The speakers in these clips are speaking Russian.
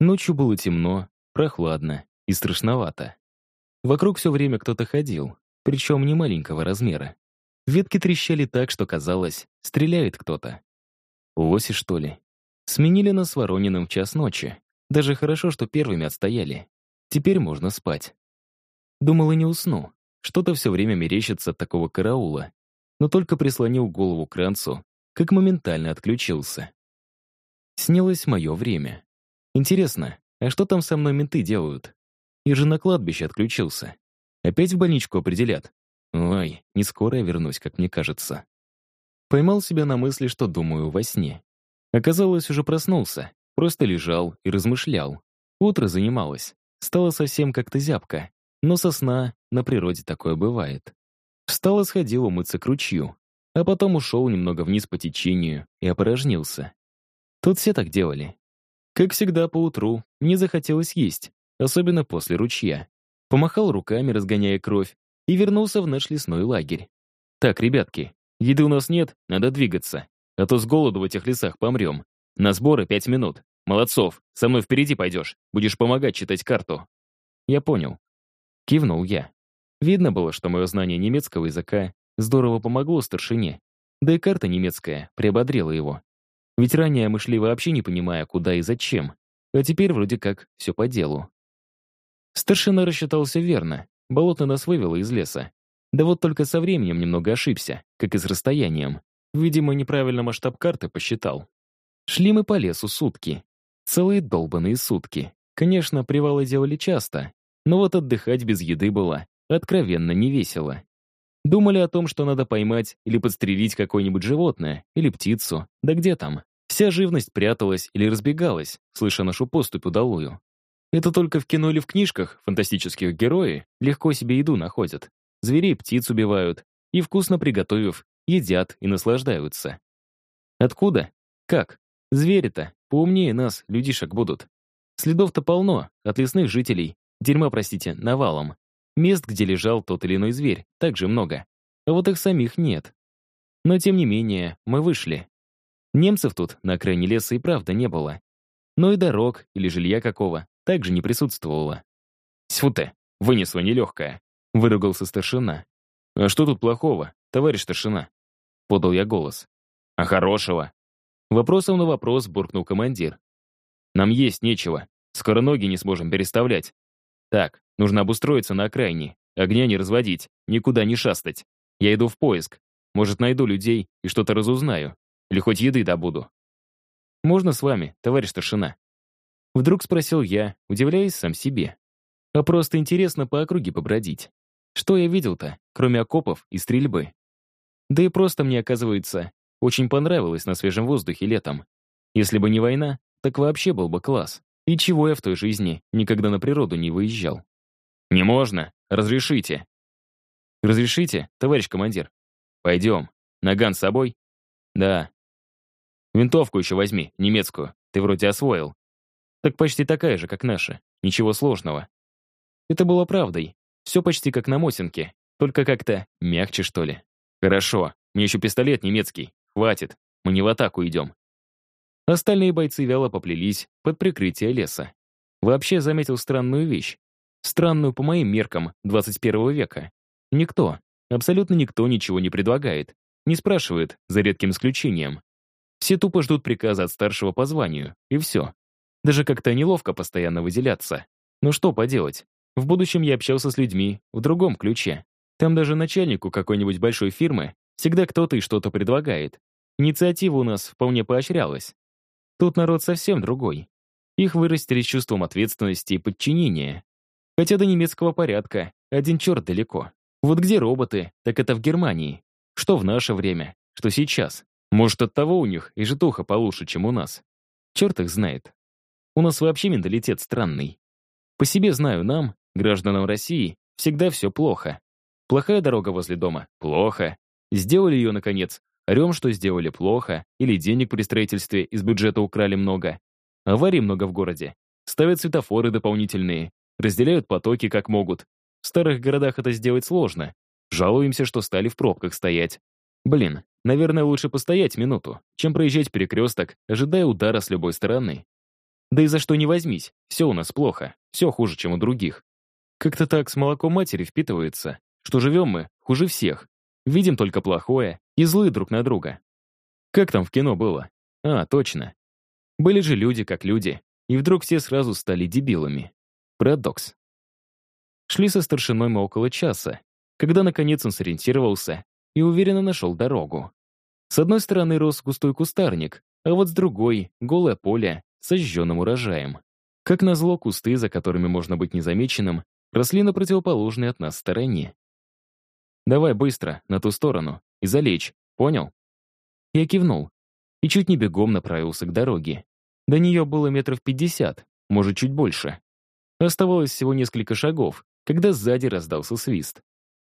Ночью было темно, прохладно и страшновато. Вокруг все время кто-то ходил, причем не маленького размера. Ветки трещали так, что казалось, стреляет кто-то. Лоси, что ли? Сменили нас Ворониным в час ночи. Даже хорошо, что первыми отстояли. Теперь можно спать. Думал и не усну. Что-то все время мерещится от такого караула. Но только прислонил голову к ранцу, как моментально отключился. Снилось мое время. Интересно, а что там со мной менты делают? Я же на кладбище отключился. Опять в больничку определят? Ой, не скоро я вернусь, как мне кажется. Поймал себя на мысли, что думаю во сне. Оказалось, уже проснулся, просто лежал и размышлял. Утро занималось. Стало совсем как-то зябко. Но со сна на природе такое бывает. Встал и сходил умыться к ручью, а потом ушел немного вниз по течению и опорожнился. Тут все так делали. Как всегда, по утру мне захотелось есть, особенно после ручья. Помахал руками, разгоняя кровь, и вернулся в наш лесной лагерь. «Так, ребятки, еды у нас нет, надо двигаться, а то с голоду в этих лесах помрем. На сборы пять минут. Молодцов, со мной впереди пойдешь, будешь помогать читать карту». «Я понял». Кивнул я. Видно было, что мое знание немецкого языка здорово помогло старшине, да и карта немецкая приободрила его. Ведь ранее мы шли вообще не понимая, куда и зачем, а теперь вроде как все по делу. Старшина рассчитался верно, болото нас вывело из леса. Да вот только со временем немного ошибся, как и с расстоянием. Видимо, неправильно масштаб карты посчитал. Шли мы по лесу сутки. Целые долбанные сутки. Конечно, привалы делали часто, но вот отдыхать без еды было откровенно невесело. Думали о том, что надо поймать или подстрелить какое-нибудь животное, или птицу, да где там. Вся живность пряталась или разбегалась, слыша нашу поступь удалую. Это только в кино или в книжках фантастических герои легко себе еду находят. Зверей птиц убивают и, вкусно приготовив, едят и наслаждаются. Откуда? Как? Звери-то поумнее нас, людишек, будут. Следов-то полно, от лесных жителей. Дерьма, простите, навалом. Мест, где лежал тот или иной зверь, также много. А вот их самих нет. Но, тем не менее, мы вышли. Немцев тут, на окраине леса, и правда не было. Но и дорог или жилья какого также не присутствовало. «Тьфу ты, вынесла нелегкая», — выругался старшина. «А что тут плохого, товарищ старшина?» — подал я голос. «А хорошего?» Вопросом на вопрос буркнул командир. «Нам есть нечего, скоро ноги не сможем переставлять. Так, нужно обустроиться на окраине, огня не разводить, никуда не шастать. Я иду в поиск. Может, найду людей и что-то разузнаю. Или хоть еды добуду». «Можно с вами, товарищ старшина?» Вдруг спросил я, удивляясь сам себе. А просто интересно по округе побродить. Что я видел-то, кроме окопов и стрельбы? Да и просто мне, оказывается, очень понравилось на свежем воздухе летом. Если бы не война, так вообще был бы класс. И чего я в той жизни никогда на природу не выезжал. «Не можно! Разрешите!» «Разрешите, товарищ командир?» «Пойдем. Наган с собой?» «Да». «Винтовку еще возьми, немецкую. Ты вроде освоил. Так почти такая же, как наша. Ничего сложного. Это было правдой. Все почти как на Мосинке, только как-то мягче, что ли. Хорошо, мне еще пистолет немецкий. Хватит, мы не в атаку идем. Остальные бойцы вяло поплелись под прикрытие леса. Вообще заметил странную вещь. Странную по моим меркам 21 века. Никто, абсолютно никто ничего не предлагает. Не спрашивает, за редким исключением. Все тупо ждут приказа от старшего по званию, и все. Даже как-то неловко постоянно выделяться. Ну что поделать? В будущем я общался с людьми в другом ключе. Там даже начальнику какой-нибудь большой фирмы всегда кто-то и что-то предлагает. Инициатива у нас вполне поощрялась. Тут народ совсем другой. Их вырастили с чувством ответственности и подчинения. Хотя до немецкого порядка один черт далеко. Вот где роботы, так это в Германии. Что в наше время, что сейчас. Может, от того у них и житуха получше, чем у нас. Черт их знает. У нас вообще менталитет странный. По себе знаю, нам, гражданам России, всегда все плохо. Плохая дорога возле дома — плохо. Сделали ее, наконец, орем, что сделали плохо, или денег при строительстве из бюджета украли много. Аварий много в городе. Ставят светофоры дополнительные, разделяют потоки как могут. В старых городах это сделать сложно. Жалуемся, что стали в пробках стоять. Блин, наверное, лучше постоять минуту, чем проезжать перекресток, ожидая удара с любой стороны. Да и за что не возьмись, все у нас плохо, все хуже, чем у других. Как-то так с молоком матери впитывается, что живем мы хуже всех. Видим только плохое и злые друг на друга. Как там в кино было? А, точно. Были же люди как люди, и вдруг все сразу стали дебилами. Парадокс. Шли со старшиной мы около часа, когда наконец он сориентировался и уверенно нашел дорогу. С одной стороны рос густой кустарник, а вот с другой — голое поле с сожженным урожаем. Как назло, кусты, за которыми можно быть незамеченным, росли на противоположной от нас стороне. «Давай быстро, на ту сторону, и залечь, понял?» Я кивнул и чуть не бегом направился к дороге. До нее было метров пятьдесят, может, чуть больше. Оставалось всего несколько шагов, когда сзади раздался свист.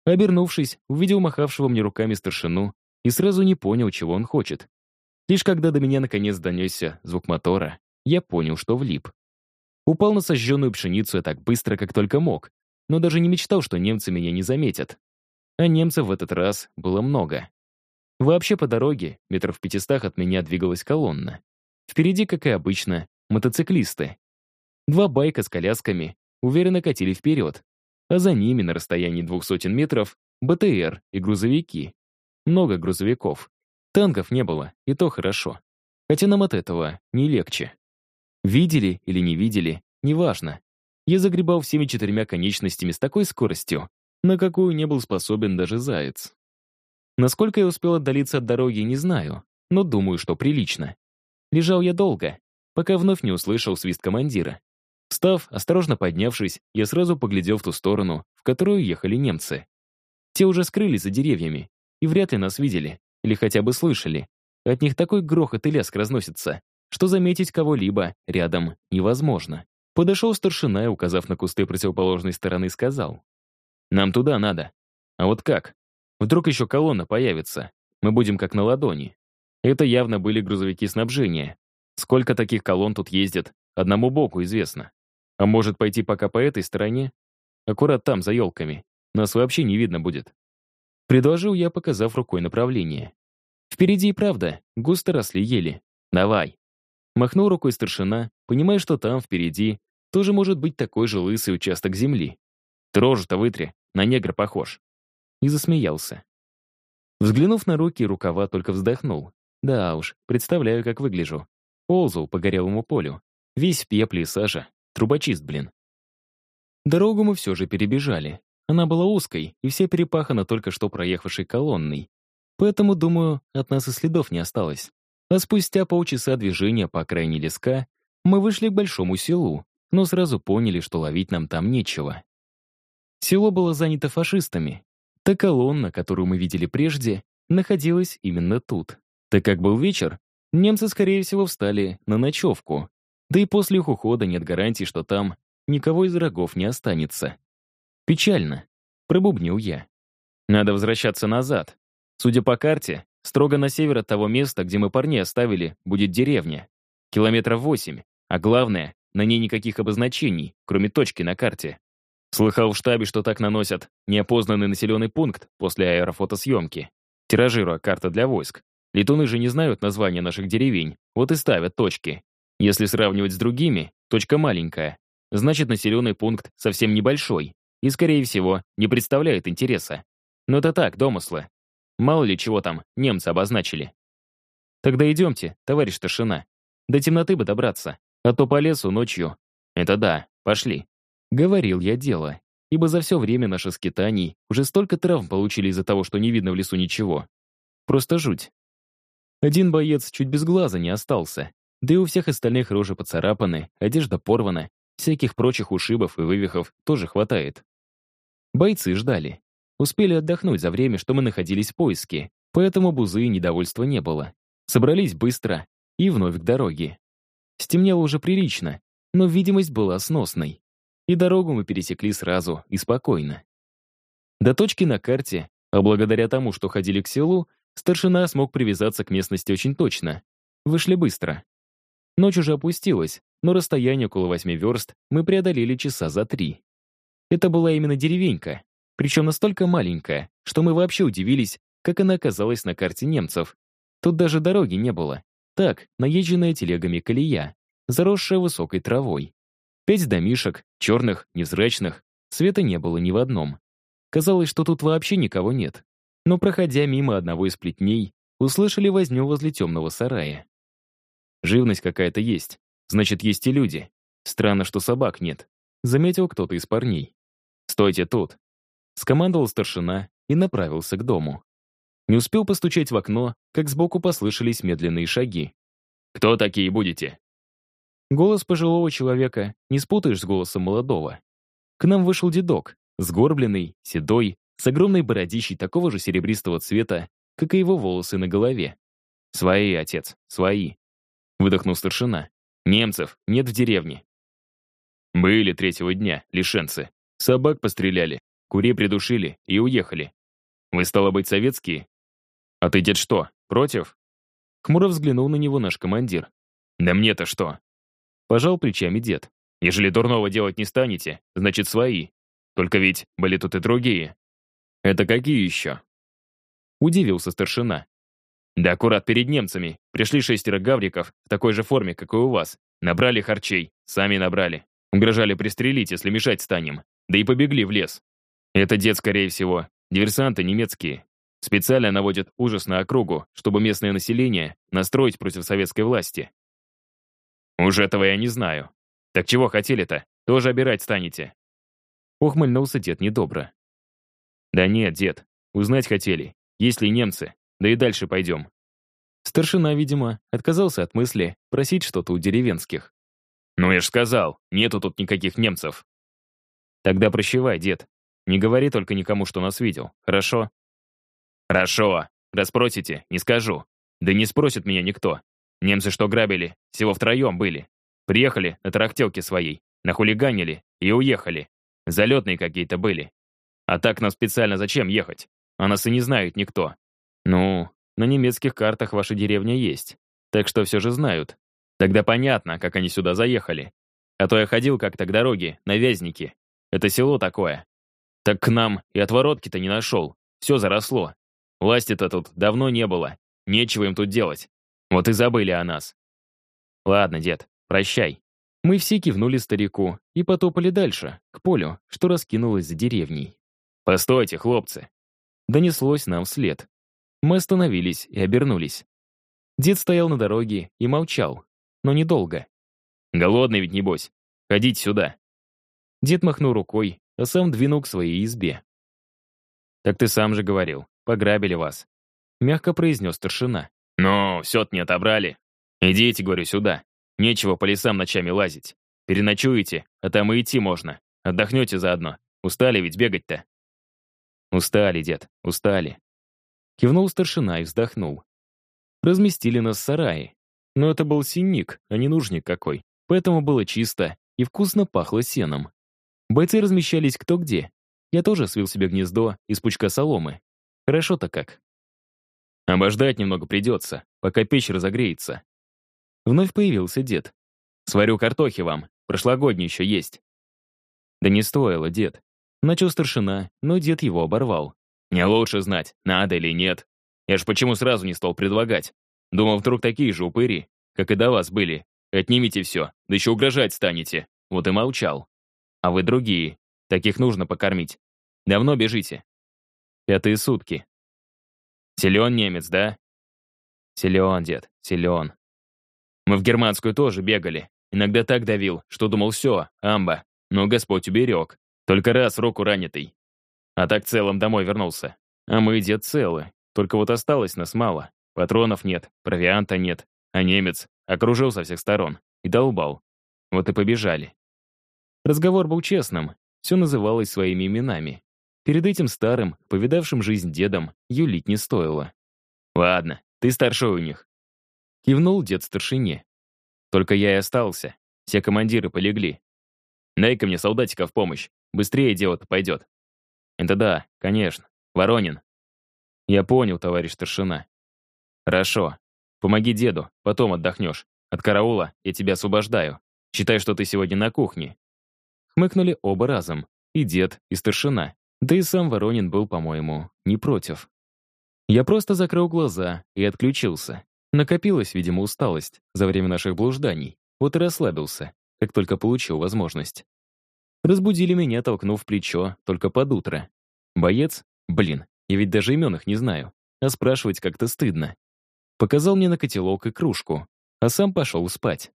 Обернувшись, увидел махавшего мне руками старшину и сразу не понял, чего он хочет. Лишь когда до меня наконец донесся звук мотора, я понял, что влип. Упал на сожженную пшеницу я так быстро, как только мог, но даже не мечтал, что немцы меня не заметят. А немцев в этот раз было много. Вообще по дороге, метров в пятистах от меня двигалась колонна. Впереди, как и обычно, мотоциклисты. Два байка с колясками уверенно катили вперед, а за ними на расстоянии двух сотен метров БТР и грузовики. Много грузовиков. Танков не было, и то хорошо. Хотя нам от этого не легче. Видели или не видели, неважно. Я загребал всеми четырьмя конечностями с такой скоростью, на какую не был способен даже заяц. Насколько я успел отдалиться от дороги, не знаю, но думаю, что прилично. Лежал я долго, пока вновь не услышал свист командира. Встав, осторожно поднявшись, я сразу поглядел в ту сторону, в которую ехали немцы. Те уже скрылись за деревьями и вряд ли нас видели, или хотя бы слышали. От них такой грохот и лязг разносится, что заметить кого-либо рядом невозможно. Подошел старшина и, указав на кусты противоположной стороны, сказал. «Нам туда надо. А вот как? Вдруг еще колонна появится. Мы будем как на ладони. Это явно были грузовики снабжения. Сколько таких колонн тут ездит, одному боку известно. А может пойти пока по этой стороне? Аккурат там, за елками. Нас вообще не видно будет. Предложил я, показав рукой направление. Впереди и правда, густо росли ели. Давай. Махнул рукой старшина, понимая, что там, впереди, тоже может быть такой же лысый участок земли. Ты рожу-то вытри, на негра похож. И засмеялся. Взглянув на руки и рукава, только вздохнул. Да уж, представляю, как выгляжу. Ползал по горелому полю. Весь в пепле и саже. Трубочист, блин. Дорогу мы все же перебежали. Она была узкой, и все перепахана только что проехавшей колонной. Поэтому, думаю, от нас и следов не осталось. А спустя полчаса движения по окраине леска мы вышли к большому селу, но сразу поняли, что ловить нам там нечего. Село было занято фашистами. Та колонна, которую мы видели прежде, находилась именно тут. Так как был вечер, немцы, скорее всего, встали на ночевку, да и после их ухода нет гарантии, что там никого из врагов не останется. Печально, пробубнил я. Надо возвращаться назад. Судя по карте, строго на север от того места, где мы парней оставили, будет деревня. Километров восемь, а главное, на ней никаких обозначений, кроме точки на карте. Слыхал в штабе, что так наносят неопознанный населенный пункт после аэрофотосъемки. Тиражируя карта для войск. Летуны же не знают названия наших деревень, вот и ставят точки. Если сравнивать с другими, точка маленькая. Значит, населенный пункт совсем небольшой и, скорее всего, не представляет интереса. Но это так, домыслы. Мало ли чего там немцы обозначили. Тогда идемте, товарищ старшина. До темноты бы добраться, а то по лесу ночью. Это да, пошли. Говорил я дело, ибо за все время наших скитаний уже столько травм получили из-за того, что не видно в лесу ничего. Просто жуть. Один боец чуть без глаза не остался, да и у всех остальных рожи поцарапаны, одежда порвана, всяких прочих ушибов и вывихов тоже хватает. Бойцы ждали. Успели отдохнуть за время, что мы находились в поиске, поэтому бузы и недовольства не было. Собрались быстро и вновь к дороге. Стемнело уже прилично, но видимость была сносной. И дорогу мы пересекли сразу и спокойно. До точки на карте, а благодаря тому, что ходили к селу, старшина смог привязаться к местности очень точно. Вышли быстро. Ночь уже опустилась, но расстояние около восьми верст мы преодолели часа за три. Это была именно деревенька, причем настолько маленькая, что мы вообще удивились, как она оказалась на карте немцев. Тут даже дороги не было. Так, наезженная телегами колея. заросшая высокой травой. Пять домишек, черных, невзрачных, света не было ни в одном. Казалось, что тут вообще никого нет. Но, проходя мимо одного из плетней, услышали возню возле темного сарая. Живность какая-то есть, значит, есть и люди. Странно, что собак нет. Заметил кто-то из парней. «Стойте тут!» Скомандовал старшина и направился к дому. Не успел постучать в окно, как сбоку послышались медленные шаги. «Кто такие будете?» Голос пожилого человека не спутаешь с голосом молодого. К нам вышел дедок, сгорбленный, седой, с огромной бородищей такого же серебристого цвета, как и его волосы на голове. «Свои, отец, свои», — выдохнул старшина. «Немцев нет в деревне». «Были третьего дня, лишенцы. Собак постреляли, курей придушили и уехали. Вы, стало быть, советские? А ты, дед, что, против?» Хмуро взглянул на него наш командир. «Да мне-то что? Пожал плечами дед. Ежели дурного делать не станете, значит свои. Только ведь были тут и другие. Это какие еще? Удивился старшина. Да аккурат перед немцами. Пришли шестеро гавриков в такой же форме, как и у вас. Набрали харчей. Сами набрали. Угрожали пристрелить, если мешать станем. Да и побегли в лес. Это дед, скорее всего. Диверсанты немецкие. Специально наводят ужас на округу, чтобы местное население настроить против советской власти. «Уж этого я не знаю. Так чего хотели-то? Тоже обирать станете?» Ухмыльнулся дед недобро. «Да нет, дед, узнать хотели. Есть ли немцы? Да и дальше пойдем». Старшина, видимо, отказался от мысли просить что-то у деревенских. «Ну я ж сказал, нету тут никаких немцев». «Тогда прощевай, дед. Не говори только никому, что нас видел, хорошо?» «Хорошо. Расспросите, не скажу. Да не спросит меня никто. Немцы, что грабили, всего втроем были. Приехали на тарахтелке своей, нахулиганили и уехали. Залетные какие-то были. А так нам специально зачем ехать? А нас и не знает никто. Ну, на немецких картах ваша деревня есть. Так что все же знают. Тогда понятно, как они сюда заехали. А то я ходил как-то к дороге, на Вязники. Это село такое. Так к нам и отворотки-то не нашел. Все заросло. Власти-то тут давно не было. Нечего им тут делать. Вот и забыли о нас. Ладно, дед, прощай. Мы все кивнули старику и потопали дальше, к полю, что раскинулось за деревней. «Постойте, хлопцы!» Донеслось нам вслед. Мы остановились и обернулись. Дед стоял на дороге и молчал, но недолго. «Голодный ведь, небось. Ходите сюда». Дед махнул рукой, а сам двинул к своей избе. «Так ты сам же говорил, пограбили вас», — мягко произнес старшина. «Ну, все-то не отобрали. Идите, говорю, сюда. Нечего по лесам ночами лазить. Переночуете, а там и идти можно. Отдохнете заодно. Устали ведь бегать-то?» «Устали, дед, устали». Кивнул старшина и вздохнул. Разместили нас в сарае. Но это был синник, а не нужник какой. Поэтому было чисто и вкусно пахло сеном. Бойцы размещались кто где. Я тоже свил себе гнездо из пучка соломы. Хорошо-то как. Обождать немного придется, пока печь разогреется. Вновь появился дед. Сварю картохи вам, прошлогодний еще есть. Да не стоило, дед. Начал старшина, но дед его оборвал. Не лучше знать, надо или нет. Я ж почему сразу не стал предлагать. Думал, вдруг такие же упыри, как и до вас были. Отнимите все, да еще угрожать станете. Вот и молчал. А вы другие. Таких нужно покормить. Давно бежите? Пятые сутки. Силен немец, да? Силен, дед, силен. Мы в германскую тоже бегали. Иногда так давил, что думал, все, амба. Но Господь уберег. Только раз руку ранитый. А так целым домой вернулся. А мы, дед, целы. Только вот осталось нас мало. Патронов нет, провианта нет. А немец окружил со всех сторон и долбал. Вот и побежали. Разговор был честным. Все называлось своими именами. Перед этим старым, повидавшим жизнь дедом, юлить не стоило. «Ладно, ты старший у них». Кивнул дед старшине. «Только я и остался. Все командиры полегли. Дай-ка мне солдатика в помощь. Быстрее дело-то пойдет». «Это да, конечно. Воронин». «Я понял, товарищ старшина». «Хорошо. Помоги деду, потом отдохнешь. От караула я тебя освобождаю. Считай, что ты сегодня на кухне». Хмыкнули оба разом. И дед, и старшина. Да и сам Воронин был, по-моему, не против. Я просто закрыл глаза и отключился. Накопилась, видимо, усталость за время наших блужданий. вот и расслабился, как только получил возможность. Разбудили меня, толкнув плечо, только под утро. Боец? Блин, я ведь даже имен их не знаю, а спрашивать как-то стыдно. Показал мне на котелок и кружку, а сам пошел спать.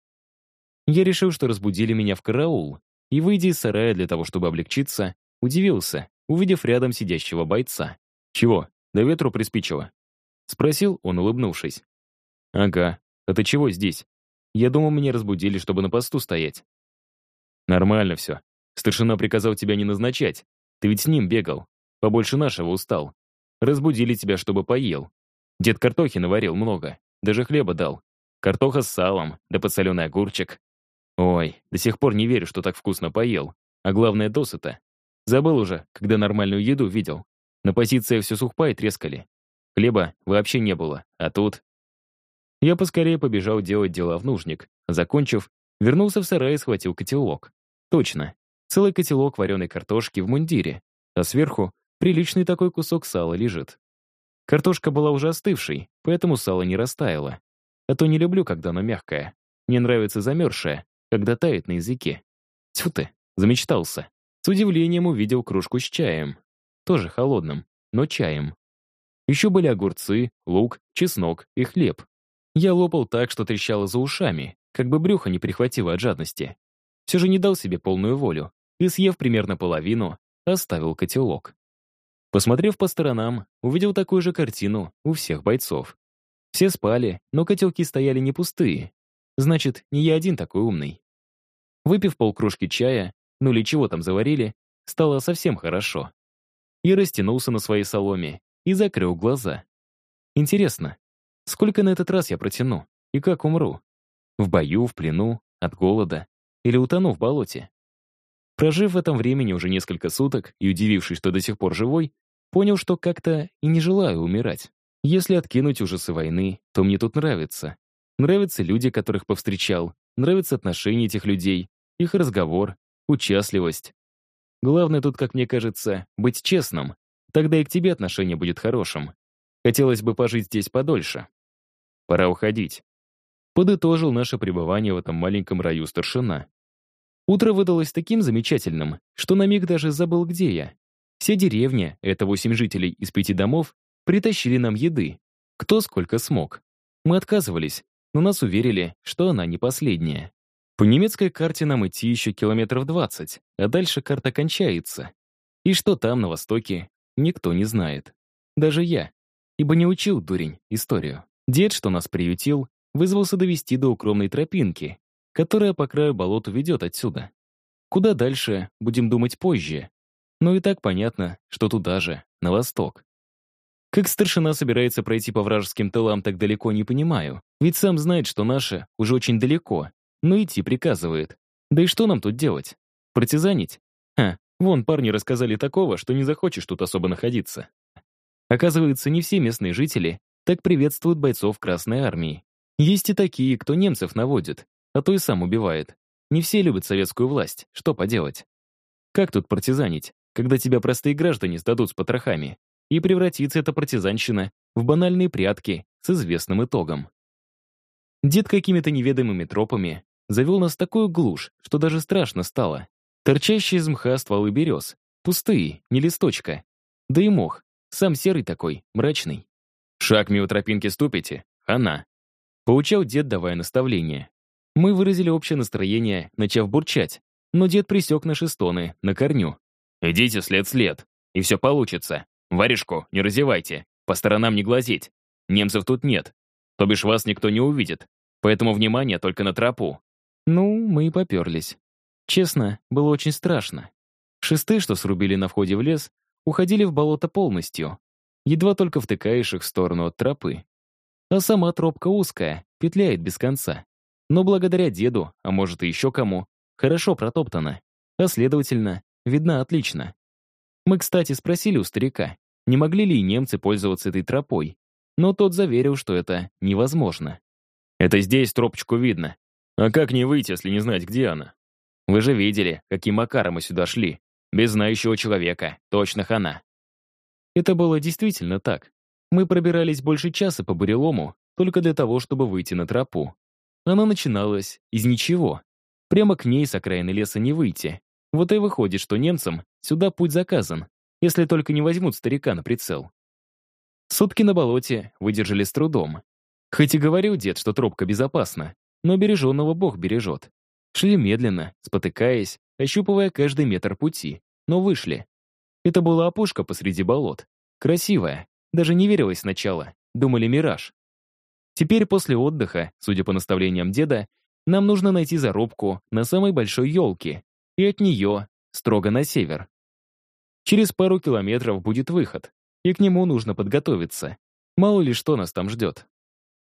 Я решил, что разбудили меня в караул, и, выйдя из сарая для того, чтобы облегчиться, удивился, увидев рядом сидящего бойца. «Чего, до ветру приспичило?» Спросил он, улыбнувшись. «Ага, а ты чего здесь? Я думал, меня разбудили, чтобы на посту стоять». «Нормально все. Старшина приказал тебя не назначать. Ты ведь с ним бегал. Побольше нашего устал. Разбудили тебя, чтобы поел. Дед картохи наварил много. Даже хлеба дал. Картоха с салом, да подсоленый огурчик. Ой, до сих пор не верю, что так вкусно поел. А главное, досыта. Забыл уже, когда нормальную еду видел. На позициях все сухпа и трескали. Хлеба вообще не было, а тут... Я поскорее побежал делать дела в нужник. Закончив, вернулся в сарай и схватил котелок. Точно, целый котелок вареной картошки в мундире, а сверху приличный такой кусок сала лежит. Картошка была уже остывшей, поэтому сало не растаяло. А то не люблю, когда оно мягкое. Мне нравится замерзшее, когда тает на языке. Тьфу ты, замечтался. С удивлением увидел кружку с чаем. Тоже холодным, но чаем. Еще были огурцы, лук, чеснок и хлеб. Я лопал так, что трещало за ушами, как бы брюхо не прихватило от жадности. Все же не дал себе полную волю и, съев примерно половину, оставил котелок. Посмотрев по сторонам, увидел такую же картину у всех бойцов. Все спали, но котелки стояли не пустые. Значит, не я один такой умный. Выпив полкружки чая, ну или чего там заварили, стало совсем хорошо. Я растянулся на своей соломе и закрыл глаза. Интересно, сколько на этот раз я протяну и как умру? В бою, в плену, от голода или утону в болоте? Прожив в этом времени уже несколько суток и удивившись, что до сих пор живой, понял, что как-то и не желаю умирать. Если откинуть ужасы войны, то мне тут нравится. Нравятся люди, которых повстречал, нравятся отношения этих людей, их разговор, участливость. Главное тут, как мне кажется, быть честным. Тогда и к тебе отношение будет хорошим. Хотелось бы пожить здесь подольше. Пора уходить. Подытожил наше пребывание в этом маленьком раю старшина. Утро выдалось таким замечательным, что на миг даже забыл, где я. Вся деревня, это восемь жителей из пяти домов, притащили нам еды. Кто сколько смог. Мы отказывались, но нас уверили, что она не последняя. По немецкой карте нам идти еще километров 20, а дальше карта кончается. И что там, на востоке, никто не знает. Даже я. Ибо не учил, дурень, историю. Дед, что нас приютил, вызвался довести до укромной тропинки, которая по краю болота ведет отсюда. Куда дальше, будем думать позже. Но и так понятно, что туда же, на восток. Как старшина собирается пройти по вражеским тылам так далеко, не понимаю. Ведь сам знает, что наше уже очень далеко, но идти приказывает. Да и что нам тут делать? Партизанить? Ха, вон парни рассказали такого, что не захочешь тут особо находиться. Оказывается, не все местные жители так приветствуют бойцов Красной Армии. Есть и такие, кто немцев наводит, а то и сам убивает. Не все любят советскую власть, что поделать? Как тут партизанить, когда тебя простые граждане сдадут с потрохами? и превратится эта партизанщина в банальные прятки с известным итогом. Дед какими-то неведомыми тропами завел нас в такую глушь, что даже страшно стало. Торчащие из мха стволы берез, пустые, не листочка. Да и мох, сам серый такой, мрачный. «Шаг мимо тропинки ступите, она!» Поучал дед, давая наставление. Мы выразили общее настроение, начав бурчать, но дед присек наши стоны на корню. «Идите след-след, и все получится. Варежку не разевайте, по сторонам не глазеть. Немцев тут нет, то бишь вас никто не увидит, поэтому внимание только на тропу». Ну, мы и поперлись. Честно, было очень страшно. Шесты, что срубили на входе в лес, уходили в болото полностью. Едва только втыкаешь их в сторону от тропы. А сама тропка узкая, петляет без конца. Но благодаря деду, а может и еще кому, хорошо протоптана. А следовательно, видна отлично. Мы, кстати, спросили у старика, не могли ли немцы пользоваться этой тропой, но тот заверил, что это невозможно. «Это здесь тропочку видно. А как не выйти, если не знать, где она? Вы же видели, каким макаром мы сюда шли. Без знающего человека. Точно хана». Это было действительно так. Мы пробирались больше часа по бурелому только для того, чтобы выйти на тропу. Она начиналась из ничего. Прямо к ней с окраины леса не выйти. Вот и выходит, что немцам сюда путь заказан, если только не возьмут старика на прицел. Сутки на болоте выдержали с трудом. Хоть и говорил дед, что тропка безопасна, но береженного Бог бережет. Шли медленно, спотыкаясь, ощупывая каждый метр пути, но вышли. Это была опушка посреди болот. Красивая, даже не верилось сначала, думали мираж. Теперь после отдыха, судя по наставлениям деда, нам нужно найти зарубку на самой большой елке, и от нее строго на север. Через пару километров будет выход, и к нему нужно подготовиться. Мало ли что нас там ждет.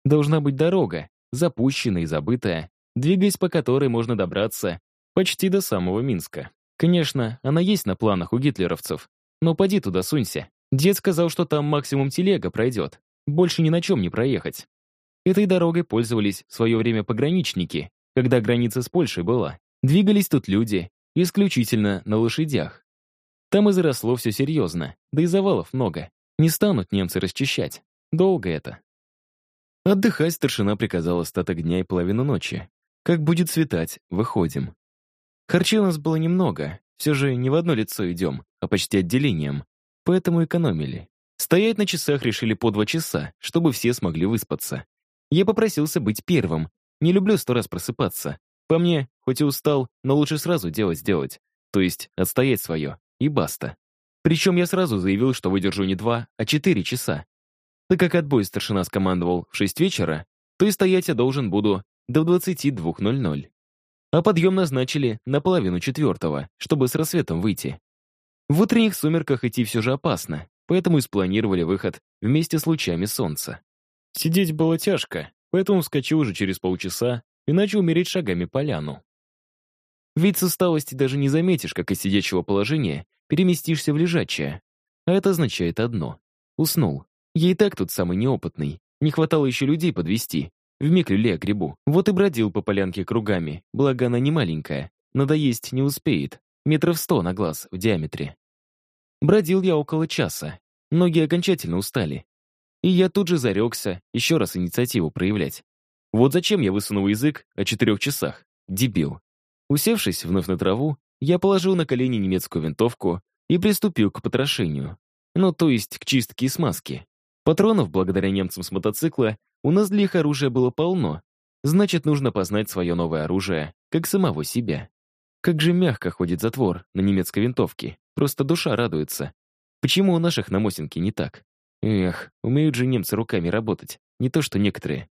Должна быть дорога, запущенная и забытая, двигаясь по которой можно добраться почти до самого Минска. Конечно, она есть на планах у гитлеровцев, но поди туда сунься. Дед сказал, что там максимум телега пройдет, больше ни на чем не проехать. Этой дорогой пользовались в свое время пограничники, когда граница с Польшей была. Двигались тут люди исключительно на лошадях. Там и заросло все серьезно, да и завалов много. Не станут немцы расчищать. Долго это. Отдыхать старшина приказал остаток дня и половину ночи. Как будет светать, выходим. Харчей у нас было немного, все же не в одно лицо идем, а почти отделением, поэтому экономили. Стоять на часах решили по два часа, чтобы все смогли выспаться. Я попросился быть первым. Не люблю сто раз просыпаться. По мне, хоть и устал, но лучше сразу дело сделать. То есть отстоять свое. И баста. Причем я сразу заявил, что выдержу не два, а четыре часа. Так как отбой старшина скомандовал в шесть вечера, то и стоять я должен буду до 22.00. А подъем назначили на половину четвертого, чтобы с рассветом выйти. В утренних сумерках идти все же опасно, поэтому и спланировали выход вместе с лучами солнца. Сидеть было тяжко, поэтому вскочил уже через полчаса и начал умереть шагами поляну. Ведь с усталости даже не заметишь, как из сидячего положения переместишься в лежачее. А это означает одно — уснул. Я и так тут самый неопытный. Не хватало еще людей подвести. Вмиг люле грибу. Вот и бродил по полянке кругами, благо она не маленькая. Надоесть не успеет. Метров сто на глаз в диаметре. Бродил я около часа. Ноги окончательно устали. И я тут же зарекся еще раз инициативу проявлять. Вот зачем я высунул язык о четырех часах? Дебил. Усевшись вновь на траву, я положил на колени немецкую винтовку и приступил к потрошению. Ну, то есть к чистке и смазке. Патронов, благодаря немцам с мотоцикла, у нас для их оружия было полно. Значит, нужно познать свое новое оружие, как самого себя. Как же мягко ходит затвор на немецкой винтовке. Просто душа радуется. Почему у наших на Мосинке не так? Эх, умеют же немцы руками работать, не то что некоторые.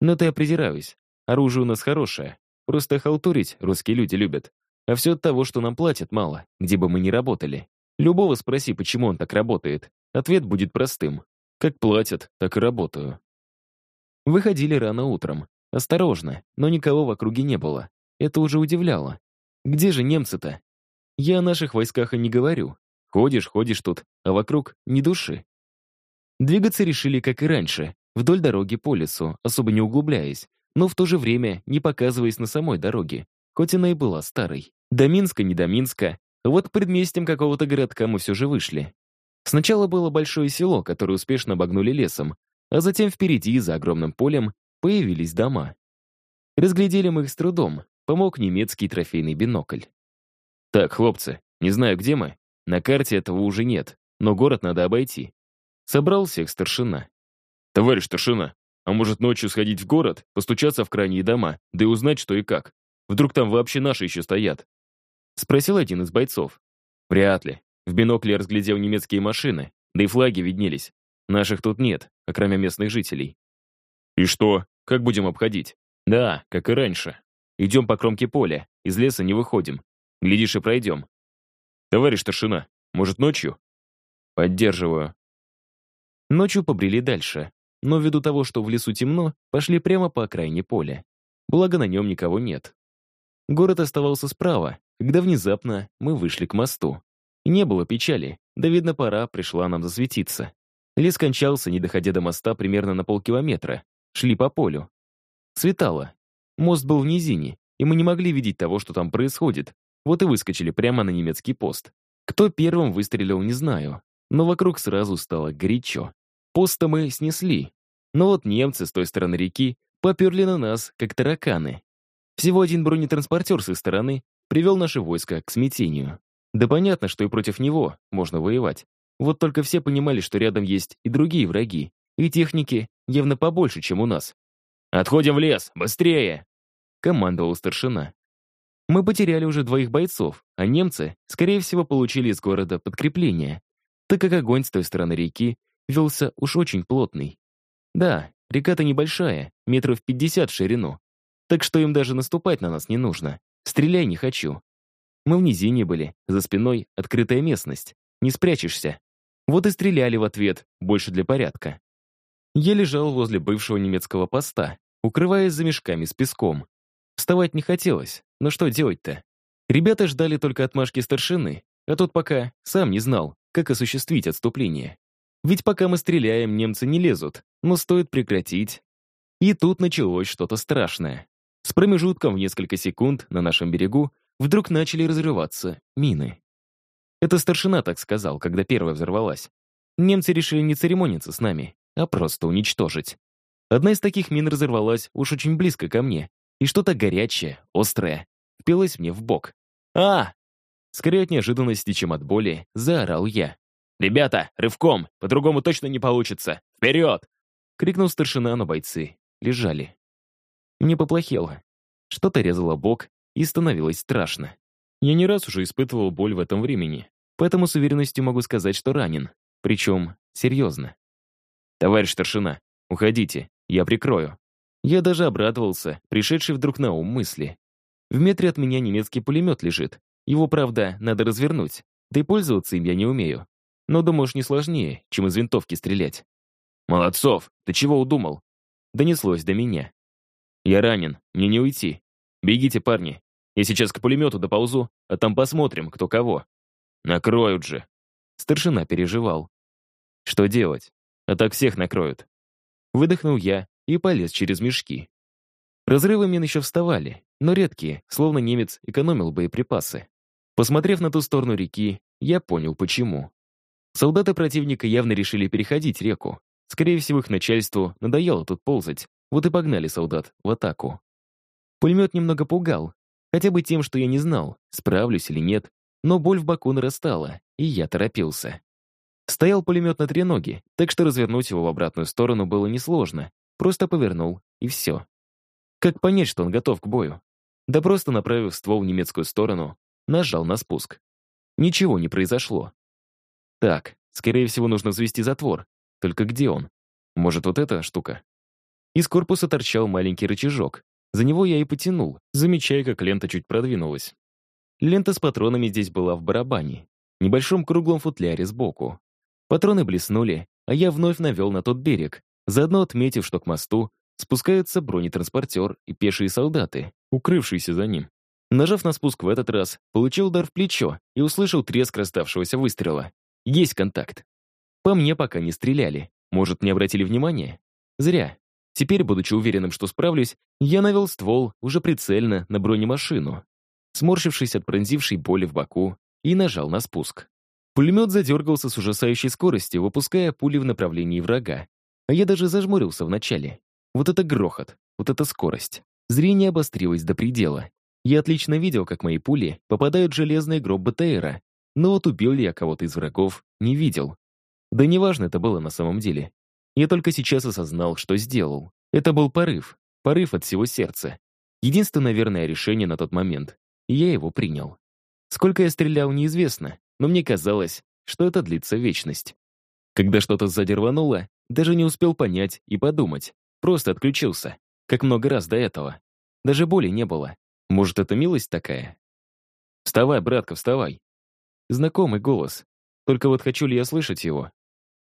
Но-то я презираюсь. Оружие у нас хорошее. Просто халтурить русские люди любят. А все от того, что нам платят мало, где бы мы ни работали. Любого спроси, почему он так работает. Ответ будет простым. Как платят, так и работаю. Выходили рано утром. Осторожно, но никого в округе не было. Это уже удивляло. Где же немцы-то? Я о наших войсках и не говорю. Ходишь, ходишь тут, а вокруг ни души. Двигаться решили, как и раньше, вдоль дороги по лесу, особо не углубляясь, но в то же время не показываясь на самой дороге, хоть она и была старой. До Минска, не до Минска, вот к предместьям какого-то городка мы все же вышли. Сначала было большое село, которое успешно обогнули лесом, а затем впереди, за огромным полем, появились дома. Разглядели мы их с трудом, помог немецкий трофейный бинокль. «Так, хлопцы, не знаю, где мы. На карте этого уже нет, но город надо обойти. Собрал всех старшина. «Товарищ старшина, а может ночью сходить в город, постучаться в крайние дома, да и узнать, что и как? Вдруг там вообще наши еще стоят?» Спросил один из бойцов. «Вряд ли. В бинокле разглядел немецкие машины, да и флаги виднелись. Наших тут нет, кроме местных жителей». «И что? Как будем обходить?» «Да, как и раньше. Идем по кромке поля, из леса не выходим. Глядишь и пройдем». «Товарищ старшина, может, ночью?» «Поддерживаю. Ночью побрели дальше, но ввиду того, что в лесу темно, пошли прямо по окраине поля. Благо на нем никого нет. Город оставался справа, когда внезапно мы вышли к мосту. не было печали, да, видно, пора пришла нам засветиться. Лес кончался, не доходя до моста, примерно на полкилометра. Шли по полю. Светало. Мост был в низине, и мы не могли видеть того, что там происходит. Вот и выскочили прямо на немецкий пост. Кто первым выстрелил, не знаю. Но вокруг сразу стало горячо. Пост мы снесли. Но вот немцы с той стороны реки поперли на нас, как тараканы. Всего один бронетранспортер с их стороны привел наше войско к смятению. Да понятно, что и против него можно воевать. Вот только все понимали, что рядом есть и другие враги, и техники явно побольше, чем у нас. «Отходим в лес! Быстрее!» — командовал старшина. Мы потеряли уже двоих бойцов, а немцы, скорее всего, получили из города подкрепление, так как огонь с той стороны реки велся уж очень плотный. Да, река-то небольшая, метров пятьдесят в ширину, так что им даже наступать на нас не нужно. Стреляй не хочу. Мы в низине были, за спиной открытая местность, не спрячешься. Вот и стреляли в ответ, больше для порядка. Я лежал возле бывшего немецкого поста, укрываясь за мешками с песком. Вставать не хотелось, но что делать-то? Ребята ждали только отмашки старшины, а тот пока сам не знал, как осуществить отступление. Ведь пока мы стреляем, немцы не лезут, но стоит прекратить. И тут началось что-то страшное. С промежутком в несколько секунд на нашем берегу вдруг начали разрываться мины. Это старшина так сказал, когда первая взорвалась. Немцы решили не церемониться с нами, а просто уничтожить. Одна из таких мин разорвалась уж очень близко ко мне, и что-то горячее, острое, впилось мне в бок. «А!» Скорее от неожиданности, чем от боли, заорал я. «Ребята, рывком! По-другому точно не получится! Вперед!» Крикнул старшина, но бойцы лежали. Мне поплохело. Что-то резало бок, и становилось страшно. Я не раз уже испытывал боль в этом времени, поэтому с уверенностью могу сказать, что ранен. Причем серьезно. «Товарищ старшина, уходите, я прикрою». Я даже обрадовался, пришедший вдруг на ум мысли. В метре от меня немецкий пулемет лежит. Его, правда, надо развернуть. Да и пользоваться им я не умею. Но, думаешь, не сложнее, чем из винтовки стрелять. «Молодцов, ты чего удумал?» Донеслось до меня. «Я ранен, мне не уйти. Бегите, парни. Я сейчас к пулемету доползу, а там посмотрим, кто кого. Накроют же». Старшина переживал. «Что делать? А так всех накроют. Выдохнул я и полез через мешки. Разрывы мин еще вставали, но редкие, словно немец экономил боеприпасы. Посмотрев на ту сторону реки, я понял, почему. Солдаты противника явно решили переходить реку. Скорее всего, их начальству надоело тут ползать, вот и погнали солдат в атаку. Пулемет немного пугал, хотя бы тем, что я не знал, справлюсь или нет, но боль в боку нарастала, и я торопился. Стоял пулемет на три ноги, так что развернуть его в обратную сторону было несложно. Просто повернул, и все. Как понять, что он готов к бою? Да просто направив ствол в немецкую сторону, нажал на спуск. Ничего не произошло. Так, скорее всего, нужно взвести затвор. Только где он? Может, вот эта штука? Из корпуса торчал маленький рычажок. За него я и потянул, замечая, как лента чуть продвинулась. Лента с патронами здесь была в барабане, небольшом круглом футляре сбоку. Патроны блеснули, а я вновь навел на тот берег, заодно отметив, что к мосту спускаются бронетранспортер и пешие солдаты, укрывшиеся за ним. Нажав на спуск в этот раз, получил удар в плечо и услышал треск расставшегося выстрела. Есть контакт. По мне пока не стреляли. Может, не обратили внимания? Зря. Теперь, будучи уверенным, что справлюсь, я навел ствол уже прицельно на бронемашину, сморщившись от пронзившей боли в боку, и нажал на спуск. Пулемет задергался с ужасающей скоростью, выпуская пули в направлении врага. А я даже зажмурился вначале. Вот это грохот, вот эта скорость. Зрение обострилось до предела. Я отлично видел, как мои пули попадают в железный гроб БТРа, но вот убил ли я кого-то из врагов, не видел. Да неважно это было на самом деле. Я только сейчас осознал, что сделал. Это был порыв, порыв от всего сердца. Единственное верное решение на тот момент. И я его принял. Сколько я стрелял, неизвестно, но мне казалось, что это длится вечность. Когда что-то сзади рвануло, даже не успел понять и подумать. Просто отключился, как много раз до этого. Даже боли не было. Может, это милость такая? «Вставай, братка, вставай!» Знакомый голос. Только вот хочу ли я слышать его?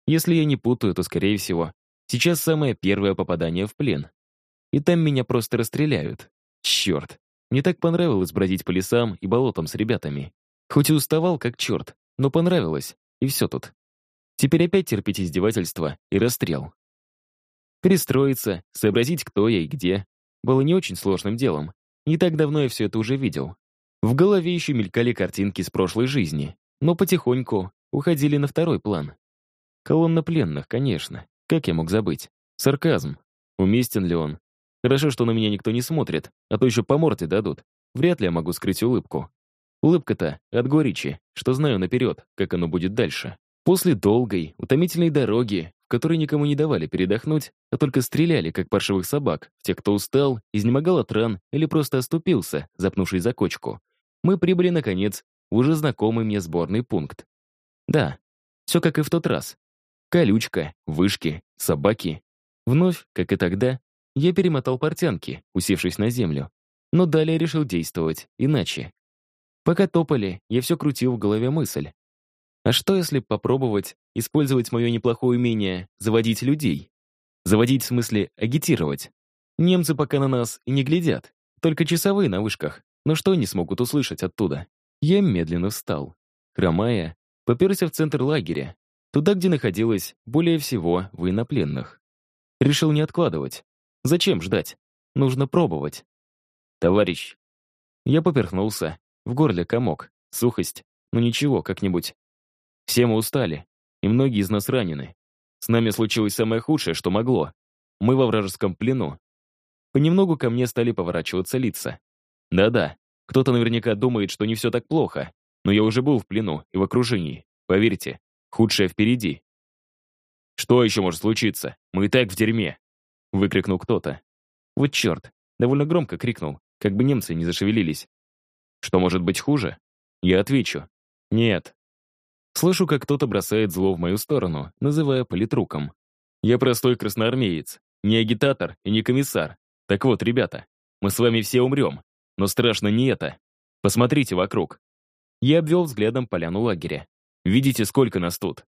Если я не путаю, то, скорее всего, сейчас самое первое попадание в плен. И там меня просто расстреляют. Черт, мне так понравилось бродить по лесам и болотам с ребятами. Хоть и уставал, как черт, но понравилось, и все тут. Теперь опять терпеть издевательства и расстрел. Перестроиться, сообразить, кто я и где, было не очень сложным делом. Не так давно я все это уже видел. В голове еще мелькали картинки с прошлой жизни, но потихоньку уходили на второй план. Колонна пленных, конечно. Как я мог забыть? Сарказм. Уместен ли он? Хорошо, что на меня никто не смотрит, а то еще по морде дадут. Вряд ли я могу скрыть улыбку. Улыбка-то от горечи, что знаю наперед, как оно будет дальше. После долгой, утомительной дороги, в которой никому не давали передохнуть, а только стреляли, как паршивых собак, в тех, кто устал, изнемогал от ран или просто оступился, запнувшись за кочку, мы прибыли, наконец, в уже знакомый мне сборный пункт. Да, все как и в тот раз. Колючка, вышки, собаки. Вновь, как и тогда, я перемотал портянки, усевшись на землю. Но далее решил действовать иначе. Пока топали, я все крутил в голове мысль. А что, если попробовать использовать мое неплохое умение заводить людей? Заводить в смысле агитировать. Немцы пока на нас и не глядят, только часовые на вышках. Но что они смогут услышать оттуда? Я медленно встал. Хромая, поперся в центр лагеря, туда, где находилось более всего военнопленных. Решил не откладывать. Зачем ждать? Нужно пробовать. Товарищ. Я поперхнулся. В горле комок. Сухость. Ну ничего, как-нибудь. Все мы устали. И многие из нас ранены. С нами случилось самое худшее, что могло. Мы во вражеском плену. Понемногу ко мне стали поворачиваться лица. Да-да, кто-то наверняка думает, что не все так плохо. Но я уже был в плену и в окружении. Поверьте, худшее впереди. Что еще может случиться? Мы и так в дерьме. Выкрикнул кто-то. Вот черт, довольно громко крикнул, как бы немцы не зашевелились. Что может быть хуже? Я отвечу. Нет. Слышу, как кто-то бросает зло в мою сторону, называя политруком. Я простой красноармеец, не агитатор и не комиссар. Так вот, ребята, мы с вами все умрем. Но страшно не это. Посмотрите вокруг. Я обвел взглядом поляну лагеря. Видите, сколько нас тут?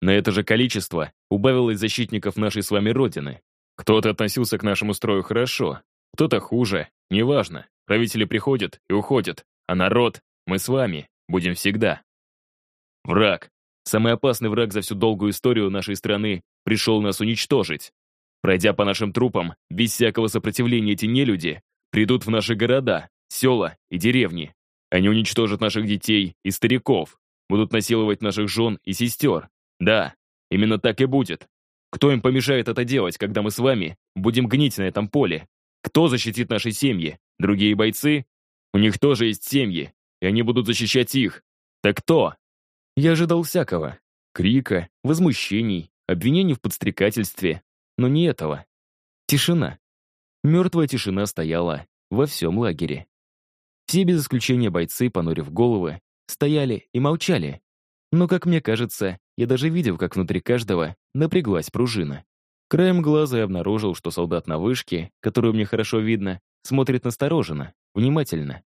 На это же количество убавилось защитников нашей с вами Родины. Кто-то относился к нашему строю хорошо, кто-то хуже, неважно. Правители приходят и уходят, а народ, мы с вами, будем всегда. Враг, самый опасный враг за всю долгую историю нашей страны, пришел нас уничтожить. Пройдя по нашим трупам, без всякого сопротивления эти нелюди придут в наши города, села и деревни. Они уничтожат наших детей и стариков, будут насиловать наших жен и сестер. Да, именно так и будет. Кто им помешает это делать, когда мы с вами будем гнить на этом поле? Кто защитит наши семьи? Другие бойцы? У них тоже есть семьи, и они будут защищать их. Так кто? Я ожидал всякого. Крика, возмущений, обвинений в подстрекательстве. Но не этого. Тишина. Мертвая тишина стояла во всем лагере. Все без исключения бойцы, понурив головы, стояли и молчали. Но, как мне кажется, я даже видел, как внутри каждого напряглась пружина. Краем глаза я обнаружил, что солдат на вышке, которую мне хорошо видно, смотрит настороженно, внимательно.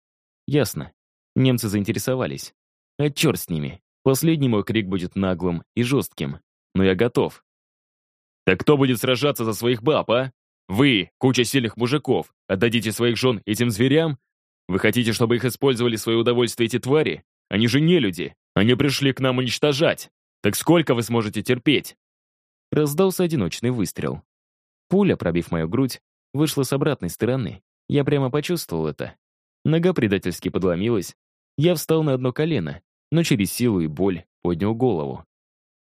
Ясно. Немцы заинтересовались. А черт с ними. Последний мой крик будет наглым и жестким. Но я готов. «Так кто будет сражаться за своих баб, а? Вы, куча сильных мужиков, отдадите своих жен этим зверям? Вы хотите, чтобы их использовали в свое удовольствие эти твари? Они же не люди. Они пришли к нам уничтожать. Так сколько вы сможете терпеть?» Раздался одиночный выстрел. Пуля, пробив мою грудь, вышла с обратной стороны. Я прямо почувствовал это. Нога предательски подломилась. Я встал на одно колено, но через силу и боль поднял голову.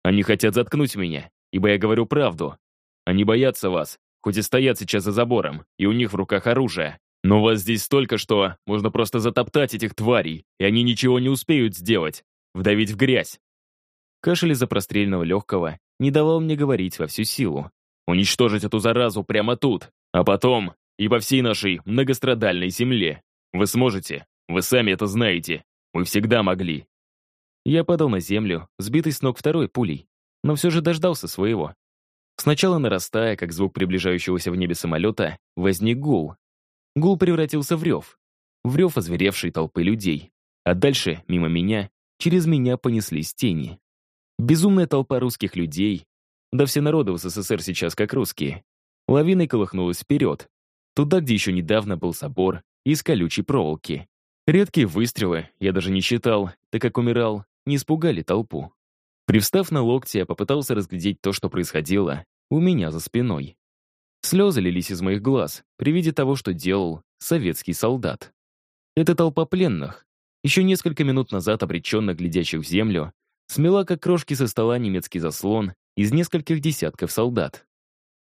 «Они хотят заткнуть меня, ибо я говорю правду. Они боятся вас, хоть и стоят сейчас за забором, и у них в руках оружие. Но вас здесь столько, что можно просто затоптать этих тварей, и они ничего не успеют сделать. Вдавить в грязь. Кашель из-за прострельного легкого не давал мне говорить во всю силу. Уничтожить эту заразу прямо тут, а потом и по всей нашей многострадальной земле. Вы сможете, вы сами это знаете. Мы всегда могли. Я падал на землю, сбитый с ног второй пулей, но все же дождался своего. Сначала нарастая, как звук приближающегося в небе самолета, возник гул. Гул превратился в рев. В рев озверевшей толпы людей. А дальше, мимо меня, через меня понеслись тени. Безумная толпа русских людей, да все народы в СССР сейчас как русские, лавиной колыхнулась вперед, туда, где еще недавно был собор из колючей проволоки. Редкие выстрелы, я даже не считал, так как умирал, не испугали толпу. Привстав на локти, я попытался разглядеть то, что происходило у меня за спиной. Слезы лились из моих глаз при виде того, что делал советский солдат. Это толпа пленных, еще несколько минут назад обреченно глядящих в землю, смела как крошки со стола немецкий заслон из нескольких десятков солдат.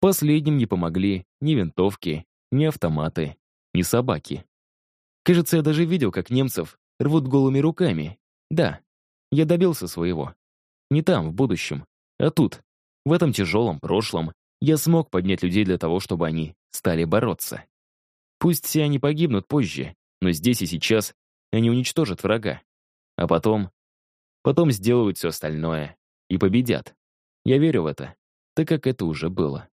Последним не помогли ни винтовки, ни автоматы, ни собаки. Кажется, я даже видел, как немцев рвут голыми руками. Да, я добился своего. Не там, в будущем, а тут, в этом тяжелом прошлом, я смог поднять людей для того, чтобы они стали бороться. Пусть все они погибнут позже, но здесь и сейчас они уничтожат врага. А потом... Потом сделают все остальное и победят. Я верю в это, так как это уже было.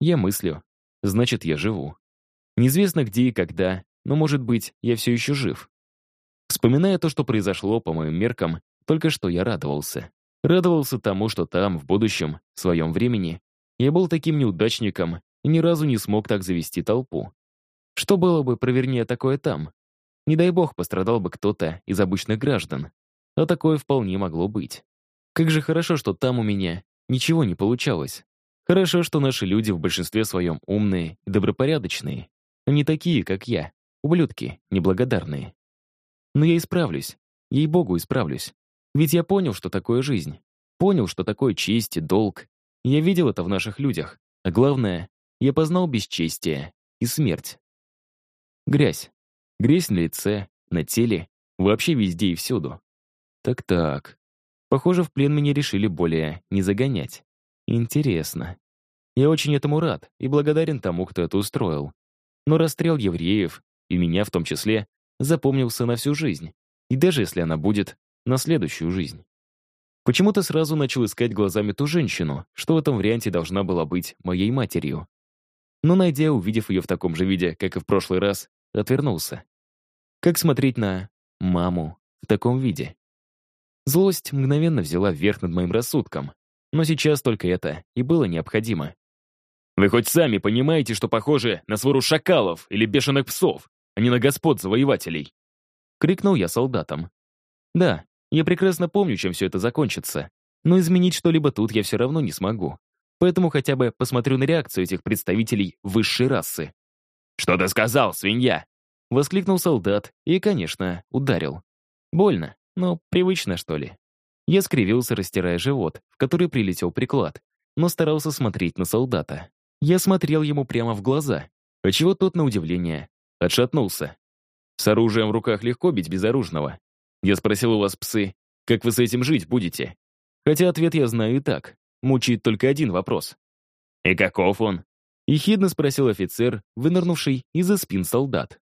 Я мыслю, значит, я живу. Неизвестно где и когда, но, может быть, я все еще жив. Вспоминая то, что произошло по моим меркам, только что я радовался. Радовался тому, что там, в будущем, в своем времени, я был таким неудачником и ни разу не смог так завести толпу. Что было бы, провернее такое там? Не дай бог, пострадал бы кто-то из обычных граждан. А такое вполне могло быть. Как же хорошо, что там у меня ничего не получалось. Хорошо, что наши люди в большинстве своем умные и добропорядочные. Они такие, как я, ублюдки, неблагодарные. Но я исправлюсь. Ей-богу, исправлюсь. Ведь я понял, что такое жизнь. Понял, что такое честь и долг. Я видел это в наших людях. А главное, я познал бесчестие и смерть. Грязь. Грязь на лице, на теле, вообще везде и всюду. Так-так. Похоже, в плен меня решили более не загонять. Интересно. Я очень этому рад и благодарен тому, кто это устроил. Но расстрел евреев, и меня в том числе, запомнился на всю жизнь. И даже если она будет на следующую жизнь. Почему-то сразу начал искать глазами ту женщину, что в этом варианте должна была быть моей матерью. Но найдя, увидев ее в таком же виде, как и в прошлый раз, отвернулся. Как смотреть на маму в таком виде? Злость мгновенно взяла верх над моим рассудком, но сейчас только это и было необходимо. «Вы хоть сами понимаете, что похоже на свору шакалов или бешеных псов, а не на господ-завоевателей?» Крикнул я солдатам. «Да, я прекрасно помню, чем все это закончится, но изменить что-либо тут я все равно не смогу. Поэтому хотя бы посмотрю на реакцию этих представителей высшей расы». «Что ты сказал, свинья?» Воскликнул солдат и, конечно, ударил. Больно, но привычно, что ли. Я скривился, растирая живот, в который прилетел приклад, но старался смотреть на солдата. Я смотрел ему прямо в глаза, отчего тот, на удивление, отшатнулся. С оружием в руках легко бить безоружного. Я спросил у вас, псы, как вы с этим жить будете? Хотя ответ я знаю и так. Мучает только один вопрос. «И каков он?» Ехидно спросил офицер, вынырнувший из-за спин солдат.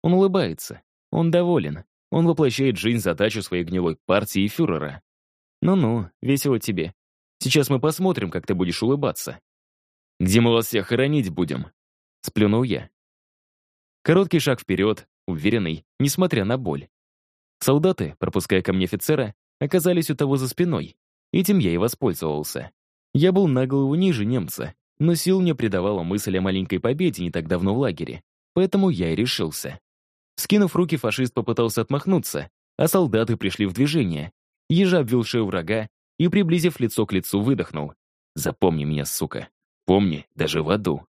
Он улыбается. Он доволен. Он воплощает жизнь задачу своей гнилой партии и фюрера. Ну-ну, весело тебе. Сейчас мы посмотрим, как ты будешь улыбаться. Где мы вас всех хоронить будем? Сплюнул я. Короткий шаг вперед, уверенный, несмотря на боль. Солдаты, пропуская ко мне офицера, оказались у того за спиной. Этим я и воспользовался. Я был на голову ниже немца, но сил мне придавала мысль о маленькой победе не так давно в лагере. Поэтому я и решился. Скинув руки, фашист попытался отмахнуться, а солдаты пришли в движение. Ежа обвил шею врага и, приблизив лицо к лицу, выдохнул. «Запомни меня, сука. Помни, даже в аду».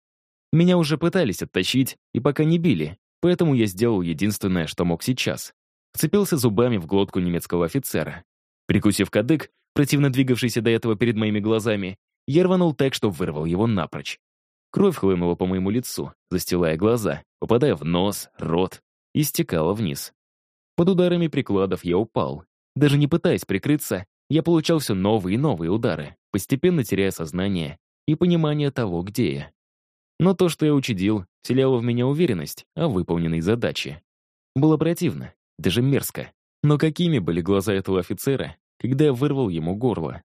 Меня уже пытались оттащить и пока не били, поэтому я сделал единственное, что мог сейчас вцепился зубами в глотку немецкого офицера. Прикусив кадык, противно двигавшийся до этого перед моими глазами, я рванул так, что вырвал его напрочь. Кровь хлынула по моему лицу, застилая глаза, попадая в нос, рот и стекала вниз. Под ударами прикладов я упал. Даже не пытаясь прикрыться, я получал все новые и новые удары, постепенно теряя сознание и понимание того, где я. Но то, что я учудил, вселяло в меня уверенность о выполненной задаче. Было противно, даже мерзко. Но какими были глаза этого офицера, когда я вырвал ему горло?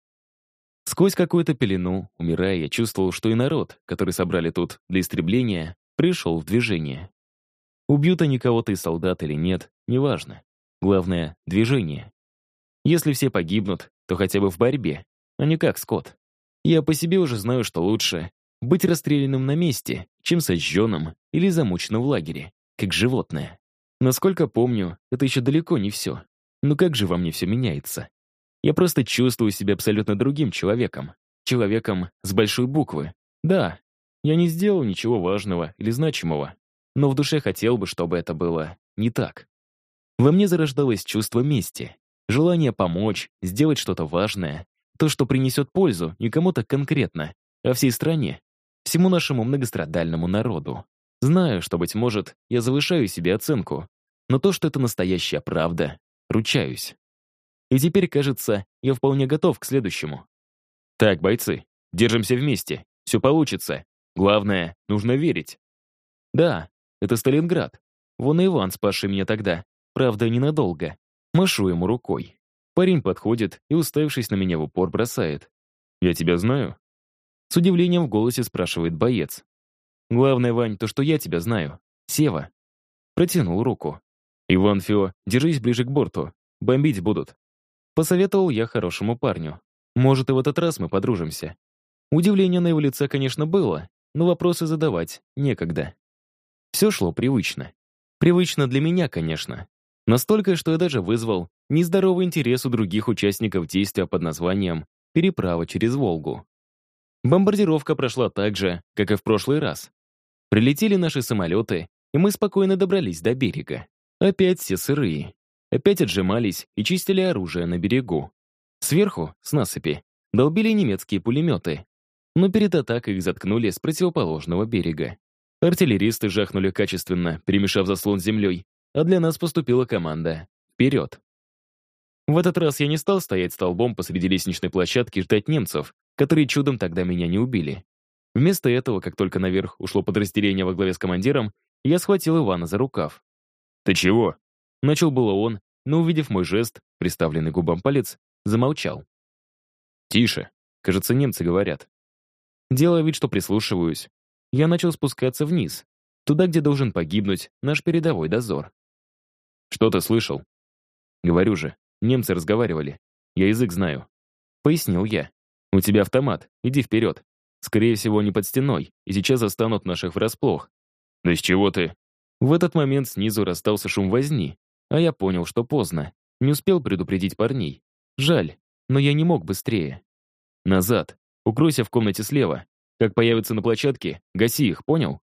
Сквозь какую-то пелену, умирая, я чувствовал, что и народ, который собрали тут для истребления, пришел в движение. Убьют они кого-то из солдат или нет, неважно. Главное — движение. Если все погибнут, то хотя бы в борьбе, а не как скот. Я по себе уже знаю, что лучше быть расстрелянным на месте, чем сожженным или замученным в лагере, как животное. Насколько помню, это еще далеко не все. Но как же во мне все меняется? Я просто чувствую себя абсолютно другим человеком. Человеком с большой буквы. Да, я не сделал ничего важного или значимого, но в душе хотел бы, чтобы это было не так. Во мне зарождалось чувство мести, желание помочь, сделать что-то важное, то, что принесет пользу не кому-то конкретно, а всей стране. всему нашему многострадальному народу. Знаю, что, быть может, я завышаю себе оценку, но то, что это настоящая правда, ручаюсь. И теперь, кажется, я вполне готов к следующему. Так, бойцы, держимся вместе, все получится. Главное, нужно верить. Да, это Сталинград. Вон и Иван, спасший меня тогда. Правда, ненадолго. Машу ему рукой. Парень подходит и, уставившись на меня в упор, бросает. «Я тебя знаю?» С удивлением в голосе спрашивает боец. «Главное, Вань, то, что я тебя знаю. Сева». Протянул руку. «Иван Фео, держись ближе к борту. Бомбить будут». Посоветовал я хорошему парню. Может, и в этот раз мы подружимся. Удивление на его лице, конечно, было, но вопросы задавать некогда. Все шло привычно. Привычно для меня, конечно. Настолько, что я даже вызвал нездоровый интерес у других участников действия под названием «Переправа через Волгу». Бомбардировка прошла так же, как и в прошлый раз. Прилетели наши самолеты, и мы спокойно добрались до берега. Опять все сырые. Опять отжимались и чистили оружие на берегу. Сверху, с насыпи, долбили немецкие пулеметы. Но перед атакой их заткнули с противоположного берега. Артиллеристы жахнули качественно, перемешав заслон с землей, а для нас поступила команда «Вперед!». В этот раз я не стал стоять столбом посреди лестничной площадки ждать немцев, которые чудом тогда меня не убили. Вместо этого, как только наверх ушло подразделение во главе с командиром, я схватил Ивана за рукав. «Ты чего?» Начал было он, но, увидев мой жест, приставленный губам палец, замолчал. «Тише. Кажется, немцы говорят». Делая вид, что прислушиваюсь, я начал спускаться вниз, туда, где должен погибнуть наш передовой дозор. «Что ты слышал?» «Говорю же, немцы разговаривали. Я язык знаю». Пояснил я. «У тебя автомат, иди вперед. Скорее всего, не под стеной, и сейчас застанут наших врасплох». «Да с чего ты?» В этот момент снизу расстался шум возни, а я понял, что поздно. Не успел предупредить парней. Жаль, но я не мог быстрее. Назад. Укройся в комнате слева. Как появятся на площадке, гаси их, понял?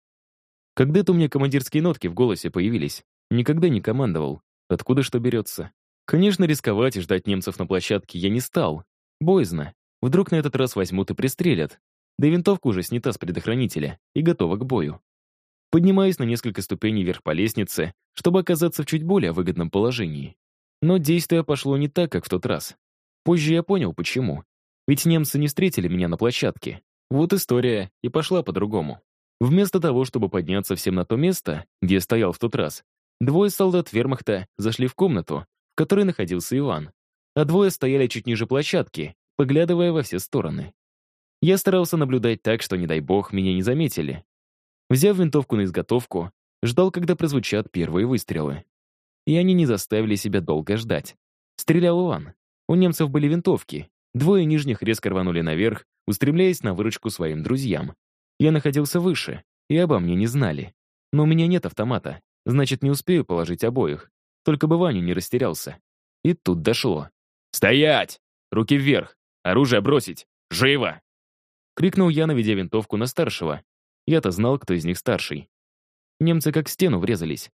Когда-то у меня командирские нотки в голосе появились. Никогда не командовал. Откуда что берется? Конечно, рисковать и ждать немцев на площадке я не стал. Боязно. Вдруг на этот раз возьмут и пристрелят. Да и винтовка уже снята с предохранителя и готова к бою. Поднимаюсь на несколько ступеней вверх по лестнице, чтобы оказаться в чуть более выгодном положении. Но действие пошло не так, как в тот раз. Позже я понял, почему. Ведь немцы не встретили меня на площадке. Вот история и пошла по-другому. Вместо того, чтобы подняться всем на то место, где стоял в тот раз, двое солдат вермахта зашли в комнату, в которой находился Иван, а двое стояли чуть ниже площадки, поглядывая во все стороны. Я старался наблюдать так, что, не дай бог, меня не заметили. Взяв винтовку на изготовку, ждал, когда прозвучат первые выстрелы. И они не заставили себя долго ждать. Стрелял Иван. У немцев были винтовки. Двое нижних резко рванули наверх, устремляясь на выручку своим друзьям. Я находился выше, и обо мне не знали. Но у меня нет автомата, значит, не успею положить обоих. Только бы Ваня не растерялся. И тут дошло. «Стоять! Руки вверх! Оружие бросить! Живо!» Крикнул я, наведя винтовку на старшего. Я-то знал, кто из них старший. Немцы как в стену врезались.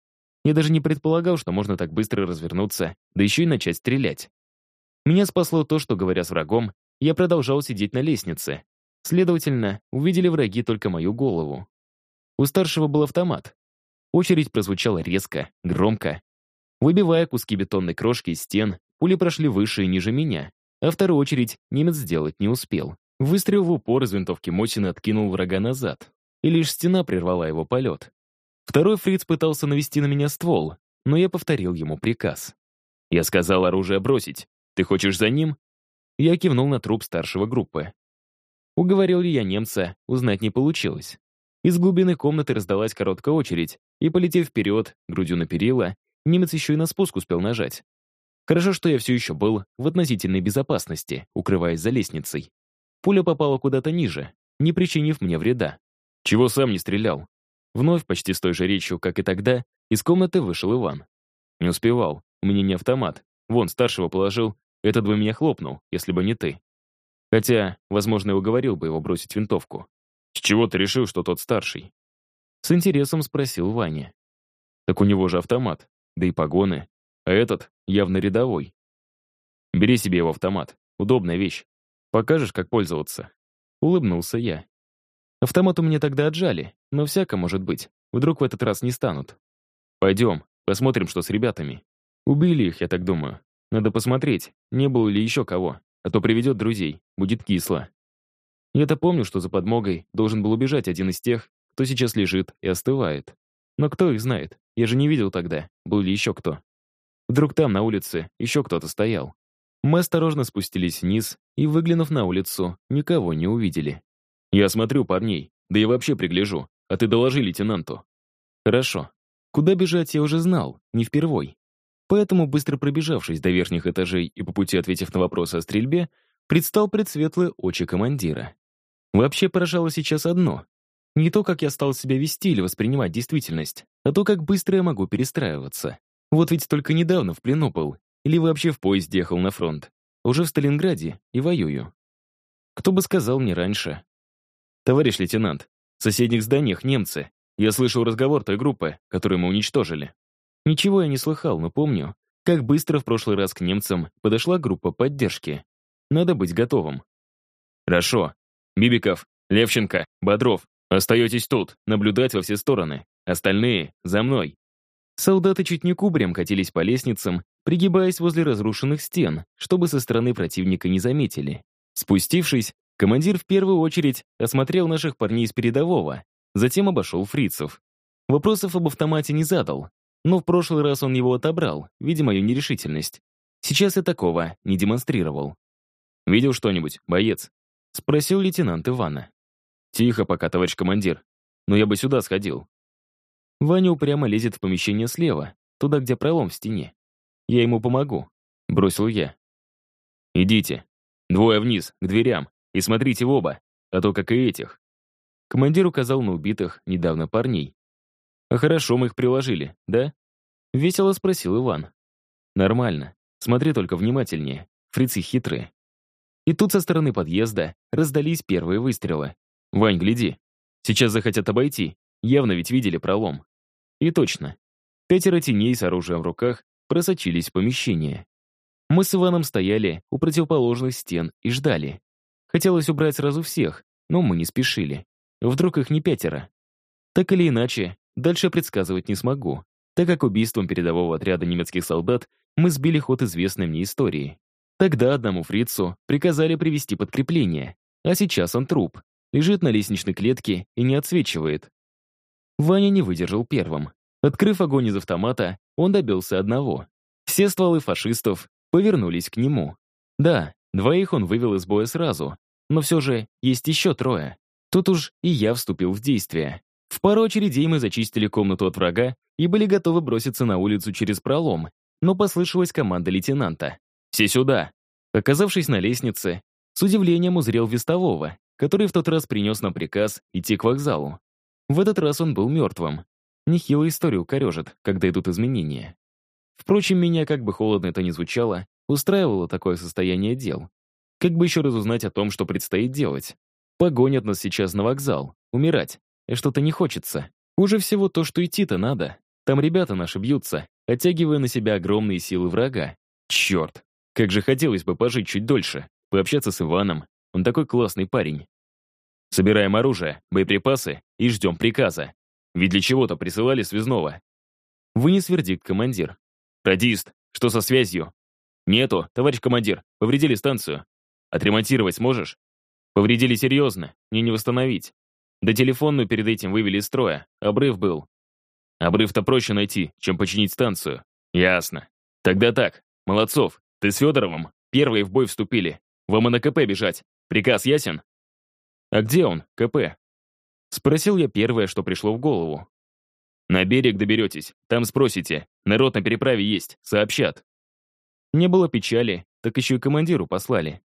Я даже не предполагал, что можно так быстро развернуться, да еще и начать стрелять. Меня спасло то, что, говоря с врагом, я продолжал сидеть на лестнице. Следовательно, увидели враги только мою голову. У старшего был автомат. Очередь прозвучала резко, громко. Выбивая куски бетонной крошки из стен, пули прошли выше и ниже меня, а вторую очередь немец сделать не успел. Выстрел в упор из винтовки Мосина откинул врага назад, и лишь стена прервала его полет. Второй фриц пытался навести на меня ствол, но я повторил ему приказ. Я сказал оружие бросить. Ты хочешь за ним? Я кивнул на труп старшего группы. Уговорил ли я немца, узнать не получилось. Из глубины комнаты раздалась короткая очередь, и, полетев вперед, грудью на перила, немец еще и на спуск успел нажать. Хорошо, что я все еще был в относительной безопасности, укрываясь за лестницей. Пуля попала куда-то ниже, не причинив мне вреда. Чего сам не стрелял? Вновь, почти с той же речью, как и тогда, из комнаты вышел Иван. Не успевал, у меня не автомат. Вон, старшего положил, этот бы меня хлопнул, если бы не ты. Хотя, возможно, и уговорил бы его бросить винтовку. С чего ты решил, что тот старший? С интересом спросил Ваня. Так у него же автомат, да и погоны. А этот явно рядовой. Бери себе его автомат. Удобная вещь. Покажешь, как пользоваться. Улыбнулся я. Автомат у меня тогда отжали, но всяко может быть. Вдруг в этот раз не станут. Пойдем, посмотрим, что с ребятами. Убили их, я так думаю. Надо посмотреть, не было ли еще кого, а то приведет друзей, будет кисло. Я-то помню, что за подмогой должен был убежать один из тех, кто сейчас лежит и остывает. Но кто их знает? Я же не видел тогда, был ли еще кто. Вдруг там, на улице, еще кто-то стоял. Мы осторожно спустились вниз и, выглянув на улицу, никого не увидели. «Я смотрю парней, да и вообще пригляжу, а ты доложи лейтенанту». «Хорошо. Куда бежать я уже знал, не впервой. Поэтому, быстро пробежавшись до верхних этажей и по пути ответив на вопросы о стрельбе, предстал пред светлые очи командира. Вообще поражало сейчас одно. Не то, как я стал себя вести или воспринимать действительность, а то, как быстро я могу перестраиваться. Вот ведь только недавно в плену был, или вообще в поезд ехал на фронт. Уже в Сталинграде и воюю. Кто бы сказал мне раньше. Товарищ лейтенант, в соседних зданиях немцы. Я слышал разговор той группы, которую мы уничтожили. Ничего я не слыхал, но помню, как быстро в прошлый раз к немцам подошла группа поддержки. Надо быть готовым. Хорошо. Бибиков, Левченко, Бодров, остаетесь тут, наблюдать во все стороны. Остальные — за мной. Солдаты чуть не кубарем катились по лестницам, пригибаясь возле разрушенных стен, чтобы со стороны противника не заметили. Спустившись, командир в первую очередь осмотрел наших парней с передового, затем обошел фрицев. Вопросов об автомате не задал, но в прошлый раз он его отобрал, видя мою нерешительность. Сейчас я такого не демонстрировал. «Видел что-нибудь, боец?» — спросил лейтенант Ивана. «Тихо пока, товарищ командир. Но я бы сюда сходил. Ваня упрямо лезет в помещение слева, туда, где пролом в стене. Я ему помогу, бросил я. Идите. Двое вниз, к дверям, и смотрите в оба, а то как и этих. Командир указал на убитых недавно парней. «А хорошо мы их приложили, да?» Весело спросил Иван. «Нормально. Смотри только внимательнее. Фрицы хитрые». И тут со стороны подъезда раздались первые выстрелы. «Вань, гляди. Сейчас захотят обойти. Явно ведь видели пролом. И точно. Пятеро теней с оружием в руках просочились в помещение. Мы с Иваном стояли у противоположных стен и ждали. Хотелось убрать сразу всех, но мы не спешили. Вдруг их не пятеро. Так или иначе, дальше предсказывать не смогу, так как убийством передового отряда немецких солдат мы сбили ход известной мне истории. Тогда одному фрицу приказали привести подкрепление, а сейчас он труп, лежит на лестничной клетке и не отсвечивает. Ваня не выдержал первым. Открыв огонь из автомата, он добился одного. Все стволы фашистов повернулись к нему. Да, двоих он вывел из боя сразу, но все же есть еще трое. Тут уж и я вступил в действие. В пару очередей мы зачистили комнату от врага и были готовы броситься на улицу через пролом, но послышалась команда лейтенанта. «Все сюда!» Оказавшись на лестнице, с удивлением узрел вестового, который в тот раз принес нам приказ идти к вокзалу. В этот раз он был мертвым. Нехило историю корежит, когда идут изменения. Впрочем, меня, как бы холодно это ни звучало, устраивало такое состояние дел. Как бы еще раз узнать о том, что предстоит делать? Погонят нас сейчас на вокзал, умирать. И что-то не хочется. Хуже всего то, что идти-то надо. Там ребята наши бьются, оттягивая на себя огромные силы врага. Черт, как же хотелось бы пожить чуть дольше, пообщаться с Иваном. Он такой классный парень. Собираем оружие, боеприпасы и ждем приказа. Ведь для чего-то присылали связного. Вынес вердикт командир. Радист, что со связью? Нету, товарищ командир, повредили станцию. Отремонтировать сможешь? Повредили серьезно, мне не восстановить. Да телефонную перед этим вывели из строя, обрыв был. Обрыв-то проще найти, чем починить станцию. Ясно. Тогда так, Молодцов, ты с Федоровым первые в бой вступили. Вам и на КП бежать. Приказ ясен? «А где он, КП?» Спросил я первое, что пришло в голову. «На берег доберетесь, там спросите. Народ на переправе есть, сообщат». Не было печали, так еще и командиру послали.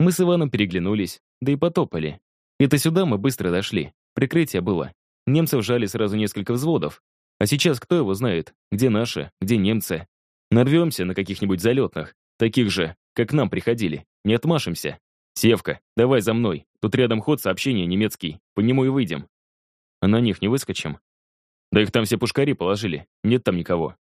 Мы с Иваном переглянулись, да и потопали. Это сюда мы быстро дошли. Прикрытие было. Немцев жали сразу несколько взводов. А сейчас кто его знает, где наши, где немцы. Нарвемся на каких-нибудь залетных, таких же, как нам приходили. Не отмашемся. «Севка, давай за мной. Тут рядом ход сообщения немецкий. По нему и выйдем». «А на них не выскочим?» «Да их там все пушкари положили. Нет там никого.